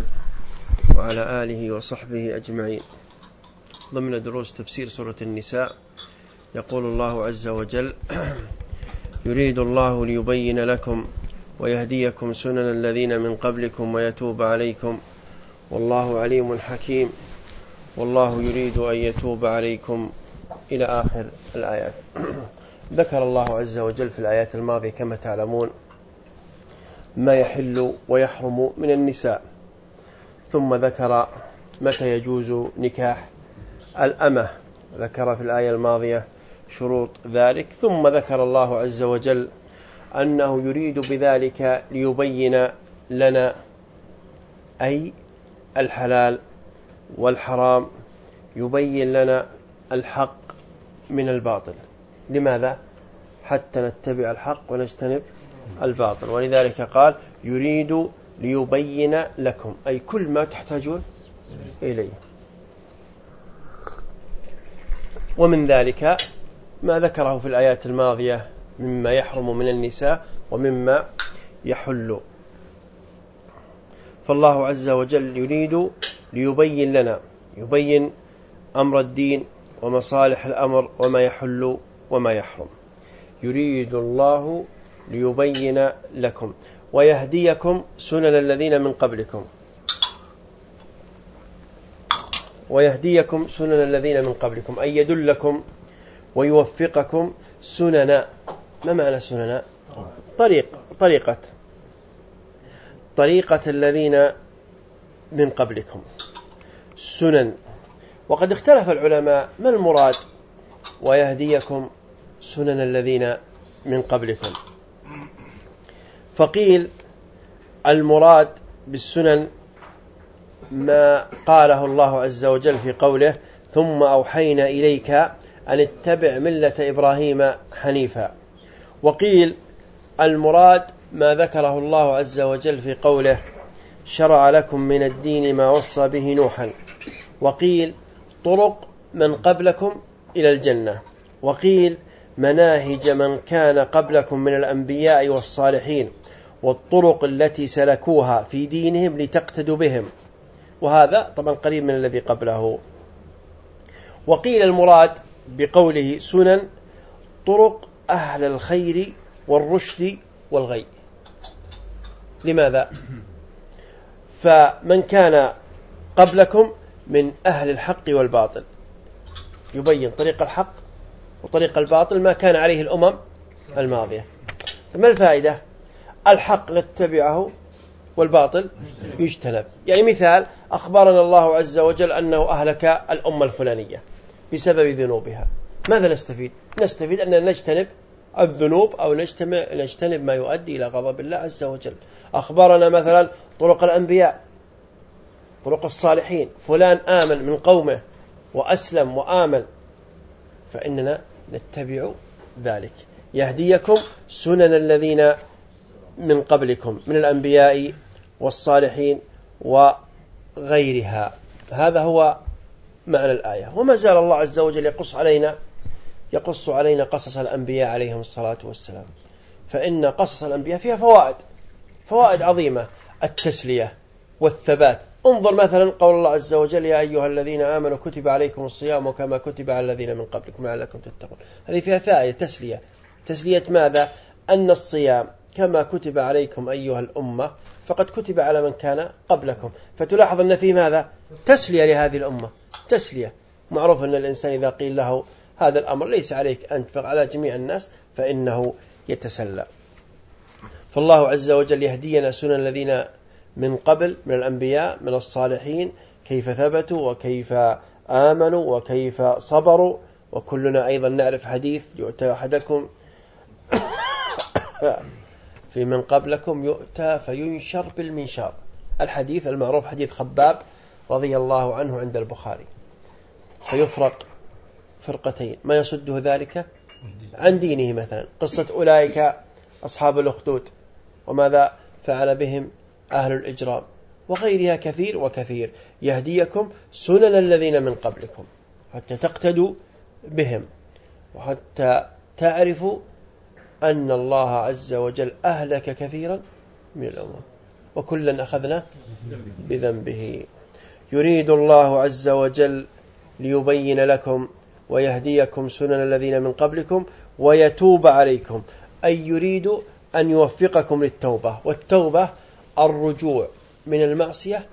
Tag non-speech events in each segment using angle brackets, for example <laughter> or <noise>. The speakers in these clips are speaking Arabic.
محمد وعلى آله وصحبه أجمعين. ضمن دروس تفسير سورة النساء يقول الله عز وجل <clears throat> يريد الله ليبين لكم ويهديكم سنن الذين من قبلكم ويتوب عليكم. والله عليم حكيم. والله يريد أن يتوب عليكم إلى آخر الآيات. <clears throat> ذكر الله عز وجل في الآيات الماضية كما تعلمون ما يحل ويحرم من النساء. ثم ذكر متى يجوز نكاح الأمة. ذكر في الآية الماضية شروط ذلك. ثم ذكر الله عز وجل أنه يريد بذلك ليبين لنا أي الحلال والحرام يبين لنا الحق من الباطل. لماذا؟ حتى نتبع الحق ونجتنب الباطل. ولذلك قال يريد ليبين لكم. أي كل ما تحتاجون إليه. ومن ذلك ما ذكره في الآيات الماضية مما يحرم من النساء ومما يحل. فالله عز وجل يريد ليبين لنا. يبين أمر الدين ومصالح الأمر وما يحل وما يحرم. يريد الله ليبين لكم. ويهديكم سنن الذين من قبلكم. ويهديكم سنن الذين من قبلكم أي يدلكم ويوفقكم سنن ما معنى سنن؟ طريق طريقة طريقة الذين من قبلكم. سنن. وقد اختلف العلماء ما المراد ويهديكم سنن الذين من قبلكم. فقيل المراد بالسنن ما قاله الله عز وجل في قوله ثم أوحينا إليك أن اتبع ملة إبراهيم حنيفا. وقيل المراد ما ذكره الله عز وجل في قوله شرع لكم من الدين ما وصى به نوحا. وقيل طرق من قبلكم إلى الجنة. وقيل مناهج من كان قبلكم من الأنبياء والصالحين. والطرق التي سلكوها في دينهم لتقتدوا بهم. وهذا طبعا قريب من الذي قبله. وقيل المراد بقوله سنن طرق أهل الخير والرشد والغي. لماذا؟ فمن كان قبلكم من أهل الحق والباطل. يبين طريق الحق وطريق الباطل ما كان عليه الأمم الماضية. فما الفائدة؟ الحق نتبعه والباطل يجتنب. يعني مثال أخبرنا الله عز وجل أنه أهلك الأمة الفلانية بسبب ذنوبها. ماذا نستفيد؟ نستفيد أن نجتنب الذنوب أو نجتمع نجتنب ما يؤدي إلى غضب الله عز وجل. أخبرنا مثلا طرق الأنبياء طرق الصالحين. فلان آمن من قومه وأسلم وآمن فإننا نتبع ذلك. يهديكم سنن الذين من قبلكم من الأنبياء والصالحين وغيرها. هذا هو معنى الآية. وما زال الله عز وجل يقص علينا يقص علينا قصص الأنبياء عليهم الصلاة والسلام. فإن قصص الأنبياء فيها فوائد فوائد عظيمة. التسلية والثبات. انظر مثلا قول الله عز وجل يا أيها الذين آمنوا كتب عليكم الصيام كما كتب على الذين من قبلكم لعلكم تتقون. هذه فيها فائدة تسلية. تسلية ماذا؟ أن الصيام كما كتب عليكم أيها الأمة فقد كتب على من كان قبلكم. فتلاحظ أن في ماذا؟ تسلية لهذه الأمة. تسلية. معروف أن الإنسان إذا قيل له هذا الأمر ليس عليك أن تنفق على جميع الناس فإنه يتسلى. فالله عز وجل يهدينا سنن الذين من قبل من الأنبياء من الصالحين كيف ثبتوا وكيف آمنوا وكيف صبروا. وكلنا أيضا نعرف حديث يؤتى أحدكم <coughs> في من قبلكم يؤتى فينشر بالمنشار. الحديث المعروف حديث خباب رضي الله عنه عند البخاري. فيفرق فرقتين. ما يصده ذلك؟ عن دينه مثلا. قصة أولئك أصحاب الأخدود وماذا فعل بهم أهل الإجرام وغيرها كثير وكثير. يهديكم سنن الذين من قبلكم حتى تقتدوا بهم وحتى تعرفوا أن الله عز وجل أهلك كثيرا من الأمم. وكلا أخذنا بذنبه. يريد الله عز وجل ليبين لكم ويهديكم سنن الذين من قبلكم ويتوب عليكم. أي يريد أن يوفقكم للتوبة. والتوبة الرجوع من المعصية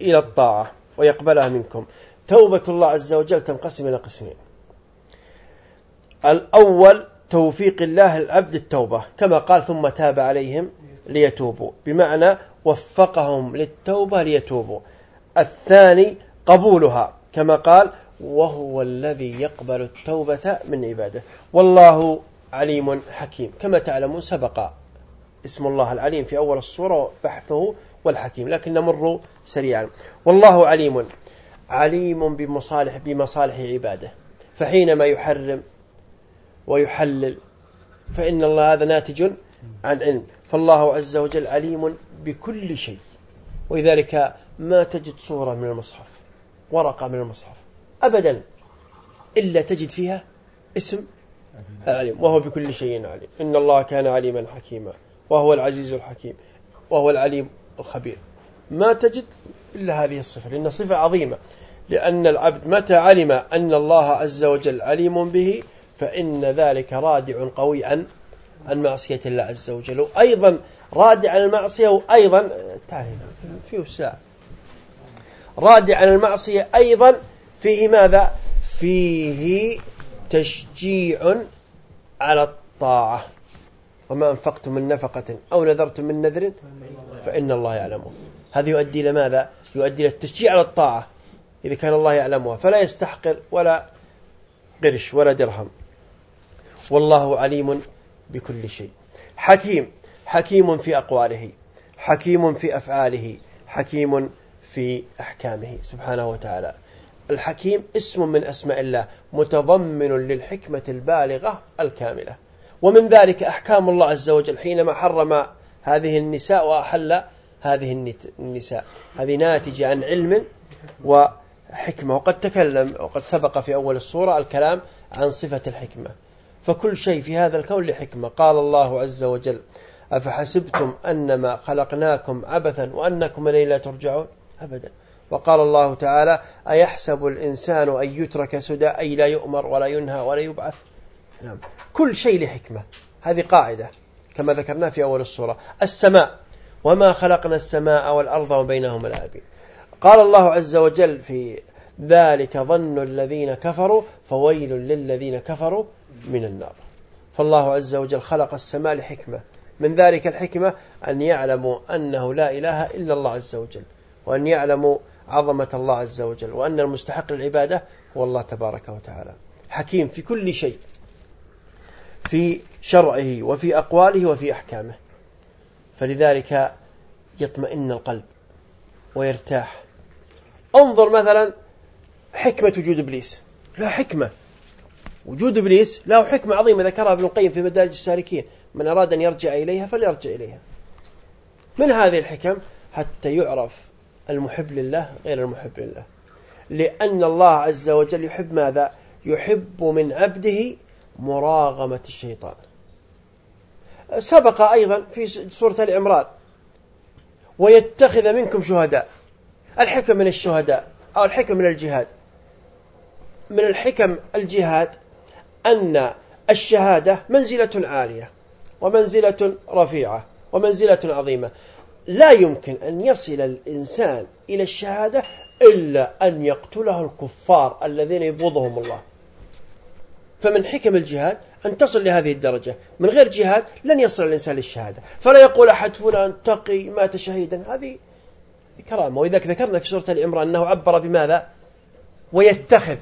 إلى الطاعة ويقبلها منكم. توبة الله عز وجل تنقسم إلى قسمين. الأول توفيق الله العبد التوبة كما قال ثم تاب عليهم ليتوبوا. بمعنى وفقهم للتوبة ليتوبوا. الثاني قبولها كما قال وهو الذي يقبل التوبة من عباده والله عليم حكيم. كما تعلمون سبق اسم الله العليم في أول الصورة بحثه والحكيم لكن نمر سريعا. والله عليم عليم بمصالح بمصالح عباده. فحينما يحرم ويحلل. فإن الله هذا ناتج عن علم. فالله عز وجل عليم بكل شيء. ولذلك ما تجد صورة من المصحف ورقة من المصحف أبدا إلا تجد فيها اسم العليم وهو بكل شيء عليم. إن الله كان عليما حكيما وهو العزيز الحكيم وهو العليم الخبير. ما تجد إلا هذه الصفة لأنها صفة عظيمة. لأن العبد متى علم أن الله عز وجل عليم به؟ فإن ذلك رادع قوي عن عن معصية الله عز وجل. أيضا رادع عن المعصية وأيضا تعالى فيه ساعة رادع عن المعصية أيضا فيه ماذا؟ فيه تشجيع على الطاعة. وما أنفقتم من نفقة أو نذرتم من نذر فإن الله يعلمه. هذا يؤدي إلى ماذا؟ يؤدي إلى التشجيع على الطاعة. إذا كان الله يعلمها فلا يستحقر ولا قرش ولا درهم. والله عليم بكل شيء. حكيم حكيم في أقواله حكيم في أفعاله حكيم في أحكامه سبحانه وتعالى. الحكيم اسم من أسماء الله متضمن للحكمة البالغة الكاملة. ومن ذلك أحكام الله عز وجل. حينما حرم هذه النساء وأحل هذه النساء هذه ناتجة عن علم وحكمة. وقد تكلم وقد سبق في أول الصورة الكلام عن صفة الحكمة. فكل شيء في هذا الكون لحكمة. قال الله عز وجل أفحسبتم أنما خلقناكم عبثا وأنكم إليه لا ترجعون؟ أبدا. وقال الله تعالى أيحسب الإنسان أن يترك سدى أي لا يؤمر ولا ينهى ولا يبعث؟ نعم. كل شيء لحكمة. هذه قاعدة كما ذكرنا في أول الصورة السماء وما خلقنا السماء والأرض وبينهما لاعبين قال الله عز وجل في ذلك ظن الذين كفروا فويل للذين كفروا من النار. فالله عز وجل خلق السماء لحكمة. من ذلك الحكمة أن يعلموا أنه لا إله إلا الله عز وجل وأن يعلموا عظمة الله عز وجل وأن المستحق للعبادة هو الله تبارك وتعالى. حكيم في كل شيء في شرعه وفي أقواله وفي أحكامه. فلذلك يطمئن القلب ويرتاح. انظر مثلا حكمة وجود إبليس. لا حكمة. وجود إبليس له حكمة عظيمة ذكرها ابن القيم في مدارج السالكين. من أراد أن يرجع إليها فليرجع إليها. من هذه الحكم؟ حتى يعرف المحب لله غير المحب لله. لأن الله عز وجل يحب ماذا؟ يحب من عبده مراغمة الشيطان. سبق أيضا في سورة العمران ويتخذ منكم شهداء. الحكم من الشهداء أو الحكم من الجهاد؟ من الحكم الجهاد أن الشهادة منزلة عالية ومنزلة رفيعة ومنزلة عظيمة. لا يمكن أن يصل الإنسان إلى الشهادة إلا أن يقتله الكفار الذين يبغضهم الله. فمن حكم الجهاد أن تصل لهذه الدرجة. من غير جهاد لن يصل الإنسان للشهادة. فلا يقول أحد فلان تقي مات شهيدا. هذه كرامة. وإذا ذكرنا في سورة العمران أنه عبر بماذا؟ ويتخذ.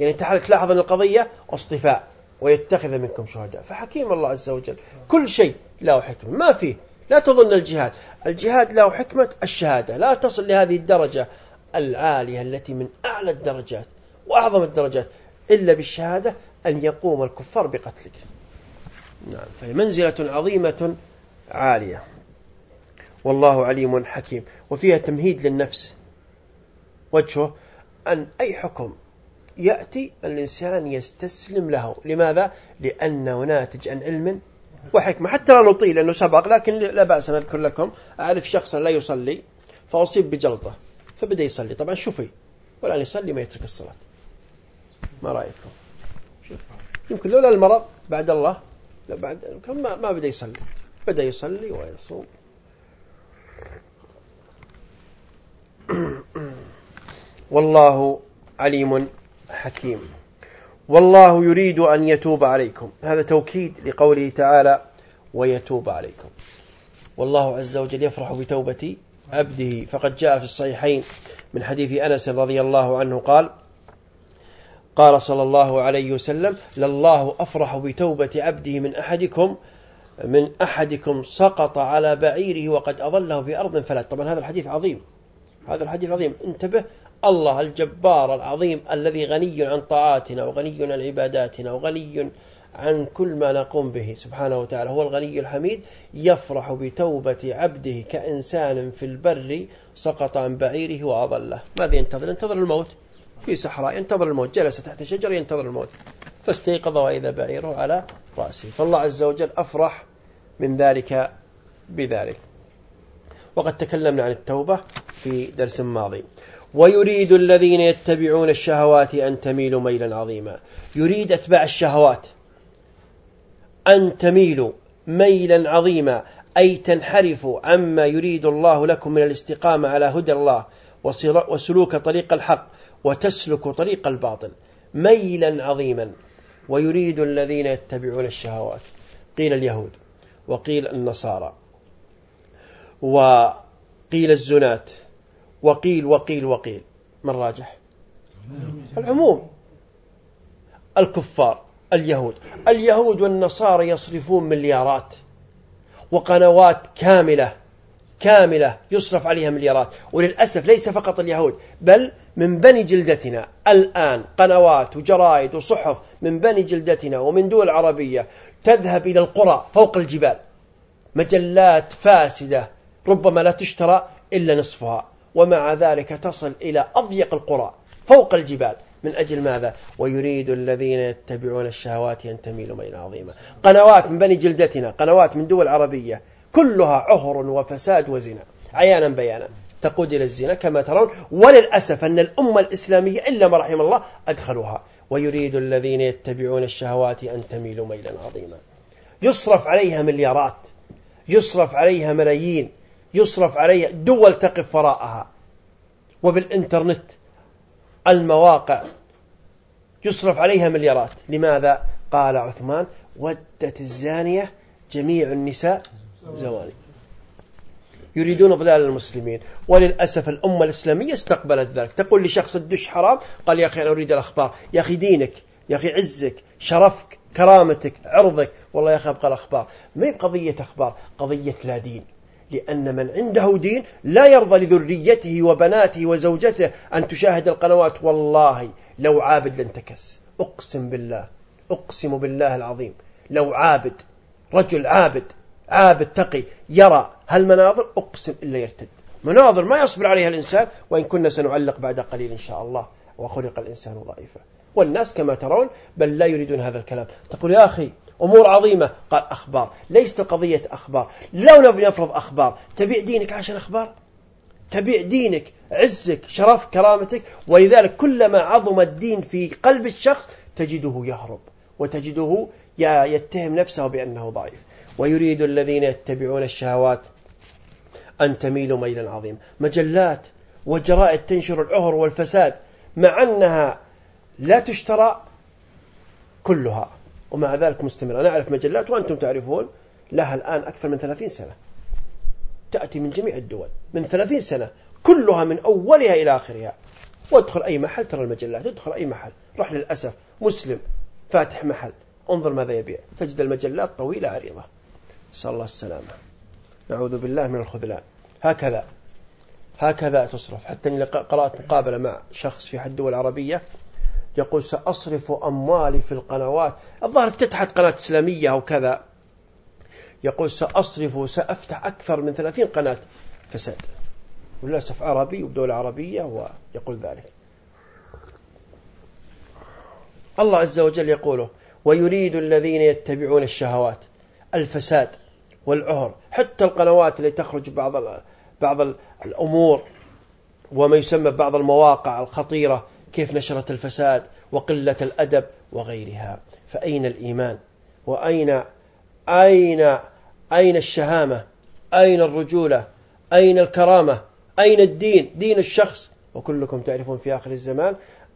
يعني تلاحظ أن القضية اصطفاء ويتخذ منكم شهداء. فحكيم الله عز وجل كل شيء له حكمة. ما فيه لا تظن الجهاد. الجهاد له حكمة الشهادة. لا تصل لهذه الدرجة العالية التي من أعلى الدرجات وأعظم الدرجات إلا بالشهادة أن يقوم الكفار بقتلك. نعم فهي منزلة عظيمة عالية. والله عليم حكيم. وفيها تمهيد للنفس. وجهه أن أي حكم يأتي الإنسان يستسلم له. لماذا؟ لأنه ناتج عن علم وحكمة. حتى لا نطيل لأنه سبق لكن لا بأس أن أذكر لكم أعرف شخصا لا يصلي فأصيب بجلطة فبدأ يصلي. طبعا شوفي والآن يصلي ما يترك الصلاة. ما رأيكم؟ يمكن لولا المرض بعد الله لا بعد ما, ما بدأ يصلي. بدأ يصلي ويصوم. <clears throat> والله عليم. حكيم. والله يريد أن يتوب عليكم. هذا توكيد لقوله تعالى ويتوب عليكم. والله عز وجل يفرح بتوبة عبده. فقد جاء في الصحيحين من حديث أنس رضي الله عنه قال قال صلى الله عليه وسلم لله أفرح بتوبة عبده من أحدكم من أحدكم سقط على بعيره وقد أظله في أرض فلات طبعا هذا الحديث عظيم. هذا الحديث عظيم. انتبه الله الجبار العظيم الذي غني عن طاعاتنا وغني عن عباداتنا وغني عن كل ما نقوم به سبحانه وتعالى. هو الغني الحميد يفرح بتوبة عبده كإنسان في البر سقط عن بعيره وأضله. ماذا ينتظر؟ ينتظر الموت. في صحراء ينتظر الموت. جلس تحت شجر ينتظر الموت. فاستيقظ وإذا بعيره على رأسه. فالله عز وجل أفرح من ذلك بذلك. وقد تكلمنا عن التوبة في درس ماضي. ويريد الذين يتبعون الشهوات أن تميلوا ميلا عظيما. يريد أتباع الشهوات أن تميلوا ميلا عظيما. أي تنحرفوا عما يريد الله لكم من الاستقامة على هدى الله وسلوك طريق الحق وتسلك طريق الباطل. ميلا عظيما. ويريد الذين يتبعون الشهوات. قيل اليهود وقيل النصارى. وقيل الزنات. وقيل وقيل وقيل. من راجح؟ العموم. الكفار اليهود. اليهود والنصارى يصرفون مليارات. وقنوات كاملة كاملة يصرف عليها مليارات. وللأسف ليس فقط اليهود بل من بني جلدتنا. الآن قنوات وجرائد وصحف من بني جلدتنا ومن دول عربية تذهب إلى القرى فوق الجبال. مجلات فاسدة ربما لا تشترى إلا نصفها ومع ذلك تصل إلى أضيق القرى فوق الجبال. من أجل ماذا؟ ويريد الذين يتبعون الشهوات أن تميلوا ميلا عظيما. قنوات من بني جلدتنا قنوات من دول عربية كلها عهر وفساد وزنا. عيانا بيانا. تقود إلى الزنا كما ترون. وللأسف أن الأمة الإسلامية إلا ما رحم الله أدخلوها. ويريد الذين يتبعون الشهوات أن تميلوا ميلا عظيما. يصرف عليها مليارات يصرف عليها ملايين. يصرف عليها دول تقف وراءها. وبالإنترنت المواقع يصرف عليها مليارات. لماذا؟ قال عثمان ودت الزانية جميع النساء زواني يريدون ضلال المسلمين. وللأسف الأمة الإسلامية استقبلت ذلك. تقول لشخص الدش حرام؟ قال يا أخي أنا أريد الأخبار. يا أخي دينك يا أخي عزك شرفك كرامتك عرضك. والله يا أخي أبقى الأخبار. ما هي قضية أخبار؟ قضية لا دين. لأن من عنده دين لا يرضى لذريته وبناته وزوجته أن تشاهد القنوات. والله لو عابد لانتكس. أقسم بالله أقسم بالله العظيم. لو عابد رجل عابد عابد تقي يرى هالمناظر أقسم إلا يرتد. مناظر ما يصبر عليها الإنسان وإن كنا سنعلق بعد قليل إن شاء الله. وخلق الإنسان ضعيفا. والناس كما ترون بل لا يريدون هذا الكلام. تقول يا أخي أمور عظيمة. قال أخبار. ليست قضية أخبار. لو نفرض أخبار تبيع دينك عشان أخبار؟ تبيع دينك عزك شرف كرامتك. ولذلك كلما عظم الدين في قلب الشخص تجده يهرب وتجده يتهم نفسه بأنه ضعيف. ويريد الذين يتبعون الشهوات أن تميلوا ميلا عظيما. مجلات وجرائد تنشر العهر والفساد مع أنها لا تشترى كلها. ومع ذلك مستمرة. أنا أعرف مجلات وأنتم تعرفون لها الآن أكثر من ثلاثين سنة. تأتي من جميع الدول. من ثلاثين سنة. كلها من أولها إلى آخرها. وادخل أي محل ترى المجلات ادخل أي محل. رح للأسف مسلم فاتح محل. انظر ماذا يبيع. تجد المجلات طويلة عريضة. نسأل الله السلامة. نعوذ بالله من الخذلان. هكذا. هكذا تصرف. حتى قرأت مقابلة مع شخص في حد الدول العربية. يقول سأصرف أموالي في القنوات. الظاهر افتتحت قناة إسلامية أو كذا. يقول سأصرف سأفتح أكثر من ثلاثين قناة فساد. وللأسف عربي وبدولة عربية ويقول ذلك. الله عز وجل يقوله ويريد الذين يتبعون الشهوات الفساد والعهر حتى القنوات اللي تخرج بعض بعض الأمور وما يسمى بعض المواقع الخطيرة كيف نشرت الفساد وقلة الأدب وغيرها. فأين الإيمان؟ وأين أين أين الشهامة؟ أين الرجولة؟ أين الكرامة؟ أين الدين؟ دين الشخص. وكلكم تعرفون في آخر الزمان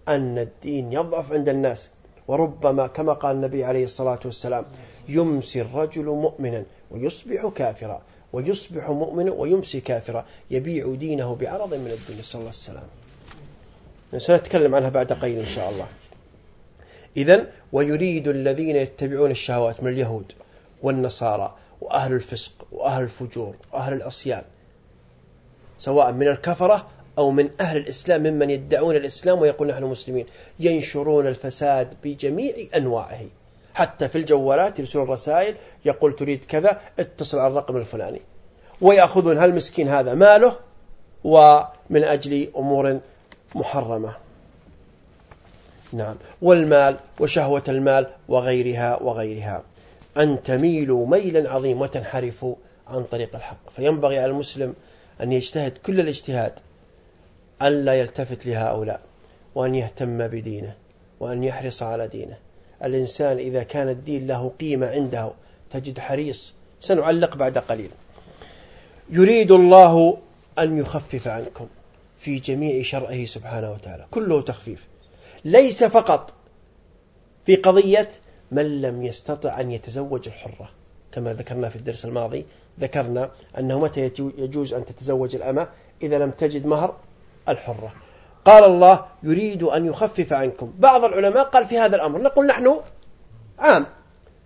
أن الدين يضعف عند الناس. وربما كما قال النبي عليه الصلاة والسلام يمسي الرجل مؤمنا ويصبح كافرا ويصبح مؤمنا ويمسي كافرا يبيع دينه بعرض من الدنيا صلى الله عليه وسلم. سنتكلم عنها بعد قليل إن شاء الله. إذا ويريد الذين يتبعون الشهوات من اليهود والنصارى وأهل الفسق وأهل الفجور وأهل العصيان سواء من الكفرة أو من أهل الإسلام ممن يدعون الإسلام ويقول نحن مسلمين. ينشرون الفساد بجميع أنواعه حتى في الجوالات يرسلون رسائل يقول تريد كذا اتصل على الرقم الفلاني. ويأخذون هالمسكين هذا ماله؟ ومن أجل أمور محرمة. نعم. والمال وشهوة المال وغيرها وغيرها. أن تميلوا ميلا عظيم وتنحرفوا عن طريق الحق. فينبغي على المسلم أن يجتهد كل الاجتهاد. أن لا يلتفت لهؤلاء. وأن يهتم بدينه. وأن يحرص على دينه. الإنسان إذا كان الدين له قيمة عنده تجد حريص. سنعلق بعد قليل. يريد الله أن يخفف عنكم. في جميع شرعه سبحانه وتعالى كله تخفيف. ليس فقط في قضية من لم يستطع أن يتزوج الحرة كما ذكرنا في الدرس الماضي ذكرنا أنه متى يجوز أن تتزوج الأمة إذا لم تجد مهر الحرة. قال الله يريد أن يخفف عنكم. بعض العلماء قال في هذا الأمر نقول نحن عام.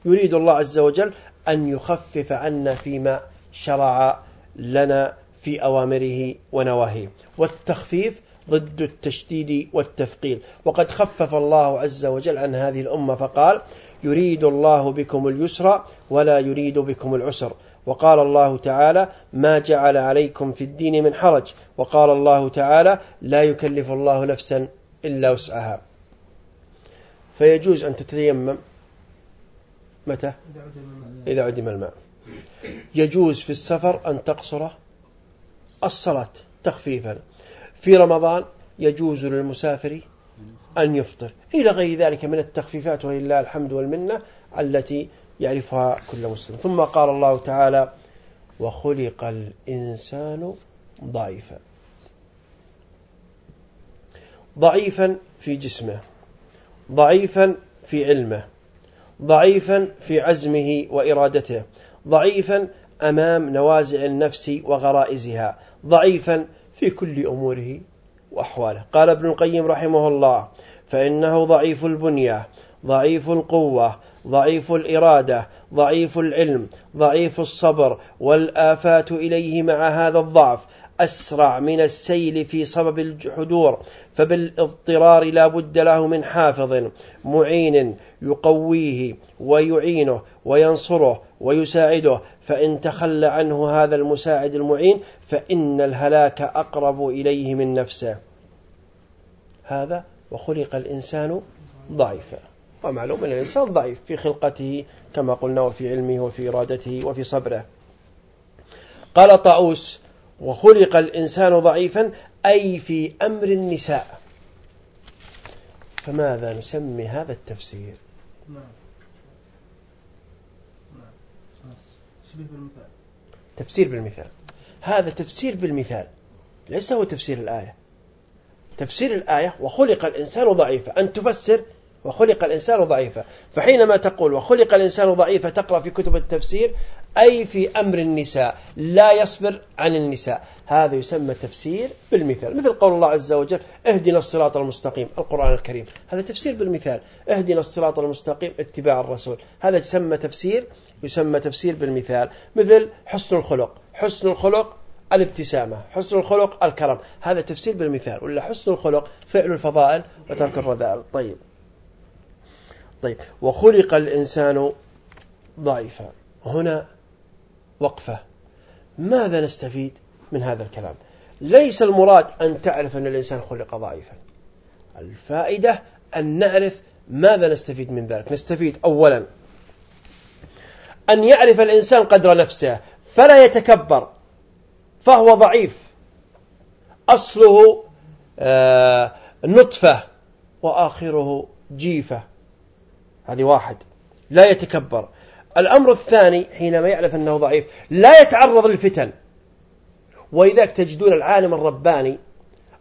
يريد الله عز وجل أن يخفف عنا فيما شرع لنا في أوامره ونواهيه. والتخفيف ضد التشديد والتثقيل وقد خفف الله عز وجل عن هذه الأمة فقال يريد الله بكم اليسر ولا يريد بكم العسر. وقال الله تعالى ما جعل عليكم في الدين من حرج. وقال الله تعالى لا يكلف الله نفسا إلا وسعها. فيجوز أن تتيمم. متى؟ إذا عدم الماء. يجوز في السفر أن تقصر الصلاة تخفيفا. في رمضان يجوز للمسافر أن يفطر. إلى غير ذلك من التخفيفات ولله الحمد والمنة التي يعرفها كل مسلم. ثم قال الله تعالى وخلق الإنسان ضعيفا. ضعيفا في جسمه ضعيفا في علمه ضعيفا في عزمه وإرادته ضعيفا أمام نوازع النفس وغرائزها ضعيفا في كل أموره وأحواله. قال ابن القيم رحمه الله فإنه ضعيف البنية ضعيف القوة ضعيف الإرادة ضعيف العلم ضعيف الصبر والآفات إليه مع هذا الضعف أسرع من السيل في صبب الحدور فبالاضطرار لا بد له من حافظ معين يقويه ويعينه وينصره ويساعده فإن تخلى عنه هذا المساعد المعين فإن الهلاك أقرب إليه من نفسه. هذا وخلق الإنسان ضعيفا. ومعلوم أن الإنسان ضعيف في خلقته كما قلنا وفي علمه وفي إرادته وفي صبره. قال طاووس وخلق الإنسان ضعيفا أي في أمر النساء. فماذا نسمي هذا التفسير؟ نعم. بالمثال؟ تفسير بالمثال. هذا تفسير بالمثال. ليس هو تفسير الآية. تفسير الآية وخلق الإنسان ضعيفا. أن تفسر وخلق الإنسان ضعيفا. فحينما تقول وخلق الإنسان ضعيفا تقرأ في كتب التفسير أي في أمر النساء لا يصبر عن النساء. هذا يسمى تفسير بالمثال. مثل قول الله عز وجل اهدنا الصراط المستقيم القرآن الكريم. هذا تفسير بالمثال. اهدنا الصراط المستقيم اتباع الرسول. هذا يسمى تفسير يسمى تفسير بالمثال. مثل حسن الخلق. حسن الخلق الابتسامة حسن الخلق الكرم. هذا تفسير بالمثال. ولا حسن الخلق فعل الفضائل وترك الرذائل. طيب. طيب. وخلق الإنسان ضعيفا. هنا وقفة. ماذا نستفيد من هذا الكلام؟ ليس المراد أن تعرف أن الإنسان خلق ضعيفا. الفائدة أن نعرف ماذا نستفيد من ذلك. نستفيد أولا أن يعرف الإنسان قدر نفسه فلا يتكبر فهو ضعيف. أصله آه، نطفة وآخره جيفة. هذه واحد. لا يتكبر. الأمر الثاني حينما يعرف أنه ضعيف لا يتعرض للفتن. ولذلك تجدون العالم الرباني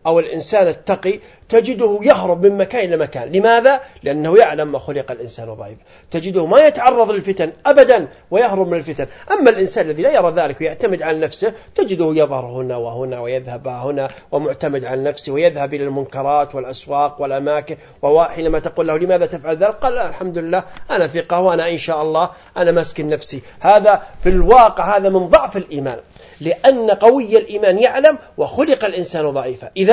أو الإنسان التقي تجده يهرب من مكان إلى مكان. لماذا؟ لأنه يعلم ما خلق الإنسان ضعيف تجده ما يتعرض للفتن أبدا ويهرب من الفتن. أما الإنسان الذي لا يرى ذلك ويعتمد على نفسه تجده يظهر هنا وهنا ويذهب هنا ومعتمد على نفسه ويذهب إلى المنكرات والأسواق والأماكن. وحينما تقول له لماذا تفعل ذلك؟ قال الحمد لله أنا ثقة وأنا إن شاء الله أنا مسكن نفسي. هذا في الواقع هذا من ضعف الإيمان. لأن قوي الإيمان يعلم وخلق الإنسان ضعيفا. إذا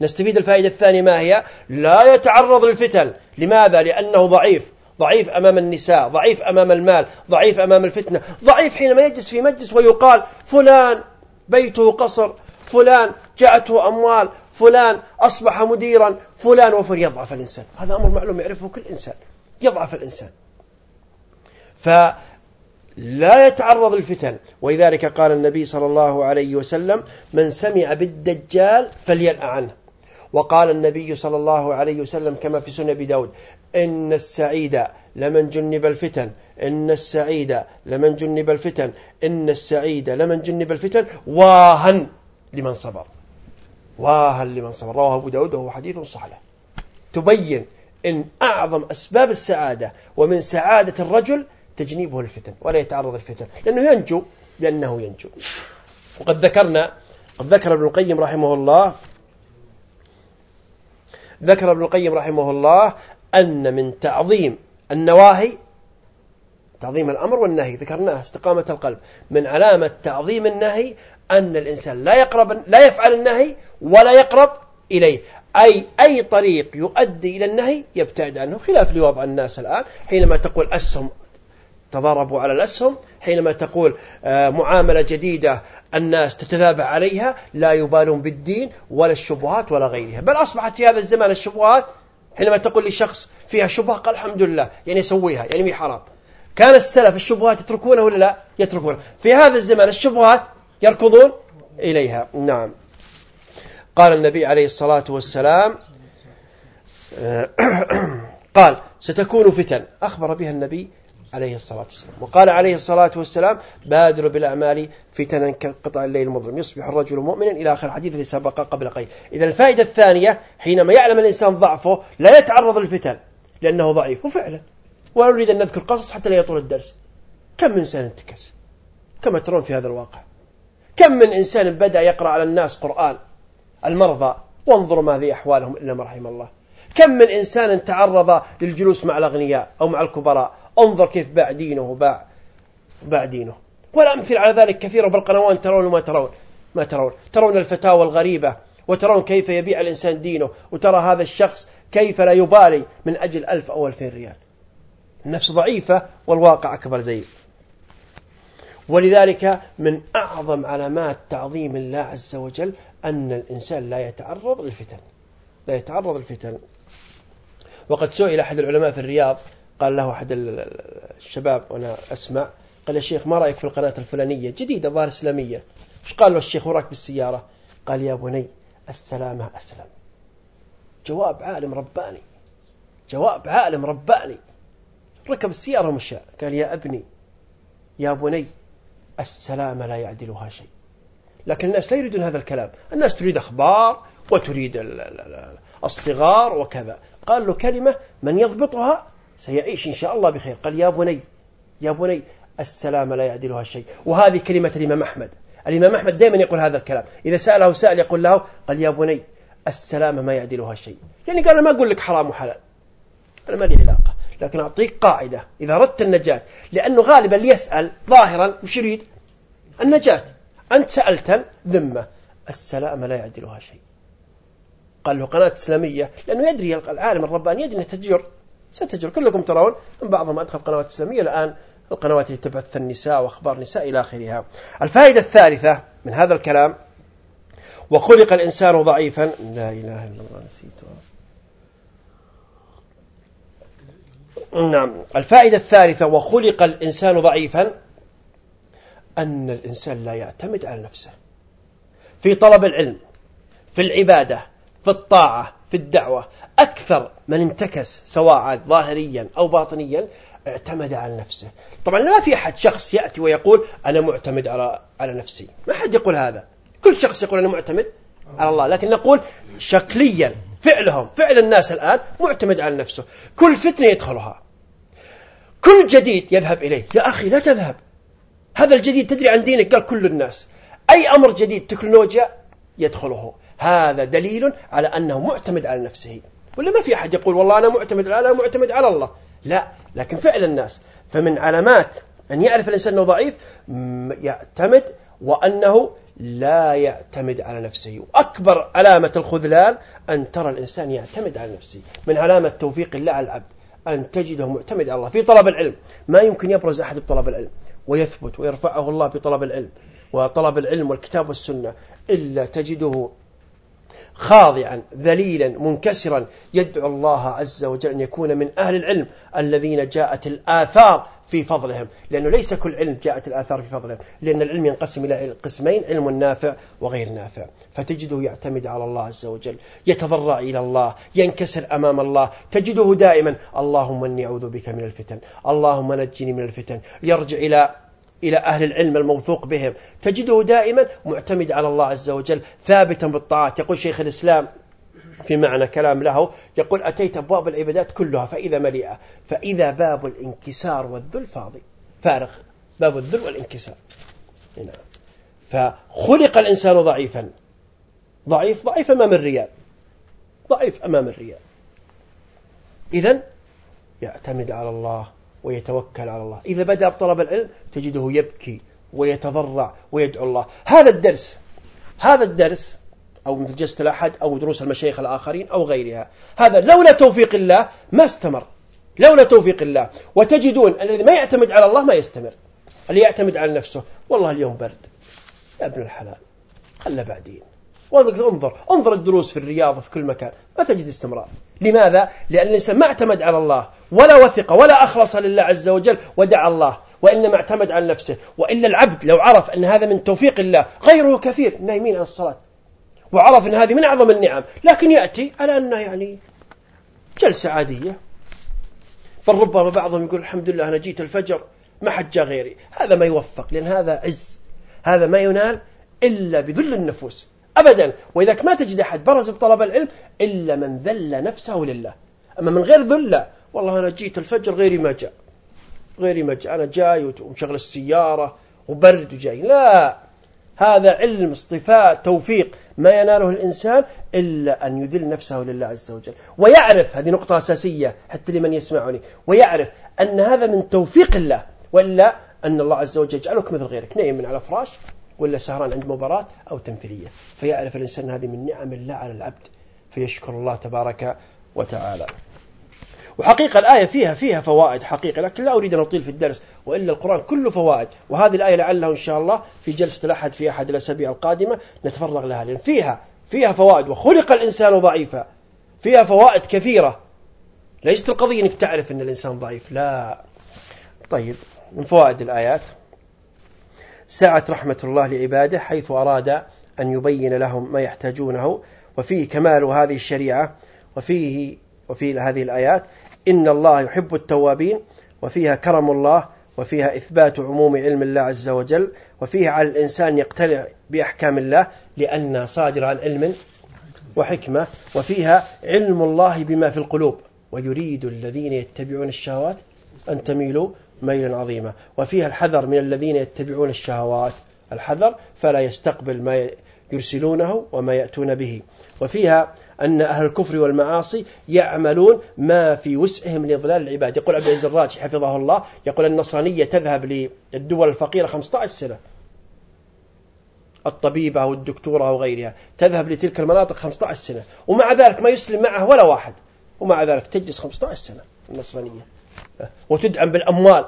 نستفيد الفائدة الثانية ما هي؟ لا يتعرض للفتن. لماذا؟ لأنه ضعيف. ضعيف أمام النساء ضعيف أمام المال ضعيف أمام الفتنة. ضعيف حينما يجلس في مجلس ويقال فلان بيته قصر فلان جاءته أموال فلان أصبح مديرا فلان وفر يضعف الإنسان. هذا أمر معلوم يعرفه كل إنسان يضعف الإنسان. فلا يتعرض للفتن. ولذلك قال النبي صلى الله عليه وسلم من سمع بالدجال فليلأ عنه. وقال النبي صلى الله عليه وسلم كما في سنة أبي داود إن السعيد لمن جنب الفتن إن السعيد لمن جنب الفتن إن السعيد لمن جنب الفتن واها لمن صبر. واها لمن صبر. رواه أبو داود وهو حديث صحيح. تبين إن أعظم أسباب السعادة ومن سعادة الرجل تجنيبه الفتن ولا يتعرض الفتن لأنه ينجو لأنه ينجو. وقد ذكرنا قد ذكر ابن القيم رحمه الله ذكر ابن القيم رحمه الله أن من تعظيم النواهي تعظيم الأمر والنهي ذكرناه استقامة القلب من علامة تعظيم النهي أن الإنسان لا يقرب لا يفعل النهي ولا يقرب إليه. أي أي طريق يؤدي إلى النهي يبتعد عنه خلاف لوضع الناس الآن حينما تقول أسهم تضاربوا على الأسهم حينما تقول آه، معاملة جديدة الناس تتذابع عليها لا يبالون بالدين ولا الشبهات ولا غيرها. بل أصبحت في هذا الزمان الشبهات حينما تقول لشخص فيها شبهة قال الحمد لله يعني يسويها يعني مي حرام. كان السلف الشبهات يتركونها ولا لا؟ يتركونها في هذا الزمان الشبهات يركضون إليها. نعم. قال النبي عليه الصلاة والسلام <clears throat> قال ستكون فتن. أخبر بها النبي عليه الصلاة والسلام. وقال عليه الصلاة والسلام بادروا بالأعمال فتنا كقطع الليل المظلم. يصبح الرجل مؤمنا إلى آخر الحديث اللي سبق قبل قليل. إذا الفائدة الثانية حينما يعلم الإنسان ضعفه لا يتعرض للفتن لأنه ضعيف وفعلا ولا نريد أن نذكر قصص حتى لا يطول الدرس. كم من إنسان انتكس؟ كما ترون في هذا الواقع؟ كم من إنسان بدأ يقرأ على الناس قرآن المرضى وانظروا ما هذه أحوالهم إلا ما رحم الله. كم من إنسان تعرض للجلوس مع الأغنياء أو مع الكبراء انظر كيف باع دينه وباع باع دينه. والأمثلة على ذلك كثيرة بالقنوات ترون ما ترون ما ترون. ترون الفتاوى الغريبة وترون كيف يبيع الإنسان دينه وترى هذا الشخص كيف لا يبالي من أجل ألف أو ألفين ريال. النفس ضعيفة والواقع أكبر ذي ولذلك من أعظم علامات تعظيم الله عز وجل أن الإنسان لا يتعرض للفتن. لا يتعرض للفتن. وقد سئل أحد العلماء في الرياض قال له أحد الشباب وأنا أسمع قال يا شيخ ما رأيك في القناة الفلانية؟ جديدة ظاهر إسلامية. إيش قال له الشيخ؟ وراك بالسيارة. قال يا بني السلامة أسلم. جواب عالم رباني. جواب عالم رباني. ركب السيارة ومشى. قال يا أبني يا بني السلامة لا يعدلها شيء. لكن الناس لا يريدون هذا الكلام. الناس تريد أخبار وتريد الصغار وكذا. قال له كلمة من يضبطها سيعيش إن شاء الله بخير. قال يا بني يا بني السلام لا يعدلها شيء وهذه كلمة الإمام أحمد. الإمام أحمد دائما يقول هذا الكلام. إذا سأله سائل يقول له قال يا بني السلام ما يعدلها شيء يعني قال ما أقول لك حرام وحلال. أنا ما لي علاقة. لكن أعطيك قاعدة. إذا أردت النجاة لأنه غالبا يسأل ظاهرا وش يريد؟ النجاة. أنت سألت ذمة السلام لا يعدلها شيء. قال له قناة إسلامية لأنه يدري العالم الرباني يدري أنها تجر. ستجر كلكم ترون بعضهم أدخل قنوات إسلامية. الآن القنوات التي تبث النساء وأخبار النساء إلى آخرها. الفائدة الثالثة من هذا الكلام وخلق الإنسان ضعيفا. لا إله إلا الله نسيتها نعم. الفائدة الثالثة وخلق الإنسان ضعيفا. أن الإنسان لا يعتمد على نفسه. في طلب العلم في العبادة في الطاعة في الدعوة. أكثر من انتكس سواء ظاهريا أو باطنيا اعتمد على نفسه. طبعا ما في أحد شخص يأتي ويقول أنا معتمد على على نفسي. ما حد يقول هذا. كل شخص يقول أنا معتمد على الله. لكن نقول شكليا فعلهم فعل الناس الآن معتمد على نفسه. كل فتنة يدخلها. كل جديد يذهب إليه. يا أخي لا تذهب. هذا الجديد تدري عن دينك؟ قال كل الناس. أي أمر جديد تكنولوجيا يدخله. هذا دليل على أنه معتمد على نفسه. ولا ما في أحد يقول والله أنا معتمد أنا معتمد على الله. لا لكن فعل الناس. فمن علامات أن يعرف الإنسان أنه ضعيف يعتمد وأنه لا يعتمد على نفسه. وأكبر علامة الخذلان أن ترى الإنسان يعتمد على نفسه. من علامة توفيق الله على العبد أن تجده معتمد على الله في طلب العلم. ما يمكن يبرز أحد بطلب العلم ويثبت ويرفعه الله بطلب العلم. وطلب العلم والكتاب والسنة إلا تجده خاضعا ذليلا منكسرا يدعو الله عز وجل أن يكون من أهل العلم الذين جاءت الآثار في فضلهم. لأنه ليس كل علم جاءت الآثار في فضلهم. لأن العلم ينقسم إلى قسمين علم نافع وغير نافع. فتجده يعتمد على الله عز وجل يتضرع إلى الله ينكسر أمام الله. تجده دائما اللهم أني أعوذ بك من الفتن اللهم نجني من الفتن. يرجع إلى إلى أهل العلم الموثوق بهم. تجده دائما معتمد على الله عز وجل ثابتا بالطاعات. يقول شيخ الإسلام في معنى كلام له يقول أتيت أبواب العبادات كلها فإذا مليئة. فإذا باب الانكسار والذل فاضي. فارغ. باب الذل والانكسار. نعم. فخلق الإنسان ضعيفا. ضعيف ضعيف أمام الريال ضعيف أمام الريال إذا يعتمد على الله ويتوكل على الله. إذا بدأ بطلب العلم تجده يبكي ويتضرع ويدعو الله. هذا الدرس هذا الدرس أو مثل جلسة الأحد أو دروس المشايخ الآخرين أو غيرها هذا لولا توفيق الله ما استمر. لولا توفيق الله. وتجدون الذي ما يعتمد على الله ما يستمر. اللي يعتمد على نفسه والله اليوم برد. يا ابن الحلال خله بعدين. انظر انظر الدروس في الرياض في كل مكان. ما تجد استمرار. لماذا؟ لأن الإنسان ما اعتمد على الله ولا وثق ولا أخلص لله عز وجل ودعا الله وإنما اعتمد على نفسه. وإلا العبد لو عرف أن هذا من توفيق الله غيره كثير نايمين عن الصلاة وعرف أن هذه من أعظم النعم لكن يأتي على أنه يعني جلسة عادية. فربما بعضهم يقول الحمد لله أنا جيت الفجر ما حد جاء غيري. هذا ما يوفق لأن هذا عز هذا ما ينال إلا بذل النفوس. أبدا. وإذا ما تجد أحد برز بطلب العلم إلا من ذل نفسه لله. أما من غير ذل والله أنا جيت الفجر غيري ما جاء. غيري ما جاء. أنا جاي ومشغل السيارة وبرد وجاي. لا. هذا علم اصطفاء توفيق. ما يناله الإنسان إلا أن يذل نفسه لله عز وجل. ويعرف هذه نقطة أساسية حتى لمن يسمعني. ويعرف أن هذا من توفيق الله ولا أن الله عز وجل يجعلك مثل غيرك. نايم من على فراش. ولا سهران عند مباراة أو تمثيلية. فيعرف الإنسان هذه من نعم الله على العبد فيشكر الله تبارك وتعالى. وحقيقة الآية فيها فيها فوائد حقيقة لكن لا أريد أن أطيل في الدرس وإلا القرآن كله فوائد. وهذه الآية لعله إن شاء الله في جلسة الأحد في أحد الأسابيع القادمة نتفرغ لها لأن فيها فيها فوائد وخلق الإنسان ضعيفا. فيها فوائد كثيرة. ليست القضية أنك تعرف أن الإنسان ضعيف لا. طيب من فوائد الآيات؟ سعة رحمة الله لعباده حيث أراد أن يبين لهم ما يحتاجونه. وفيه كمال هذه الشريعة وفيه وفي هذه الآيات. إن الله يحب التوابين وفيها كرم الله وفيها إثبات عموم علم الله عز وجل وفيها على الإنسان يقتنع بأحكام الله لأنها صادرة عن علم وحكمة وفيها علم الله بما في القلوب. ويريد الذين يتبعون الشهوات أن تميلوا ميلا عظيما وفيها الحذر من الذين يتبعون الشهوات. الحذر فلا يستقبل ما يرسلونه وما يأتون به. وفيها أن أهل الكفر والمعاصي يعملون ما في وسعهم لإضلال العباد. يقول عبد العزيز الراجي حفظه الله. يقول النصرانية تذهب للدول الفقيرة 15 سنة. الطبيبة أو الدكتورة أو غيرها. تذهب لتلك المناطق 15 سنة. ومع ذلك ما يسلم معه ولا واحد. ومع ذلك تجلس 15 سنة. النصرانية. وتدعم بالأموال.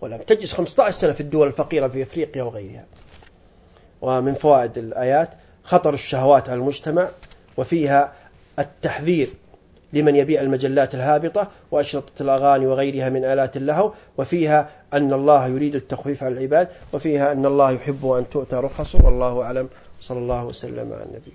ولم تجلس 15 سنة في الدول الفقيرة في أفريقيا وغيرها. ومن فوائد الآيات خطر الشهوات على المجتمع وفيها التحذير لمن يبيع المجلات الهابطة وأشرطة الأغاني وغيرها من آلات اللهو وفيها أن الله يريد التخفيف على العباد وفيها أن الله يحب أن تؤتى رخصه والله أعلم. صلى الله وسلم على النبي.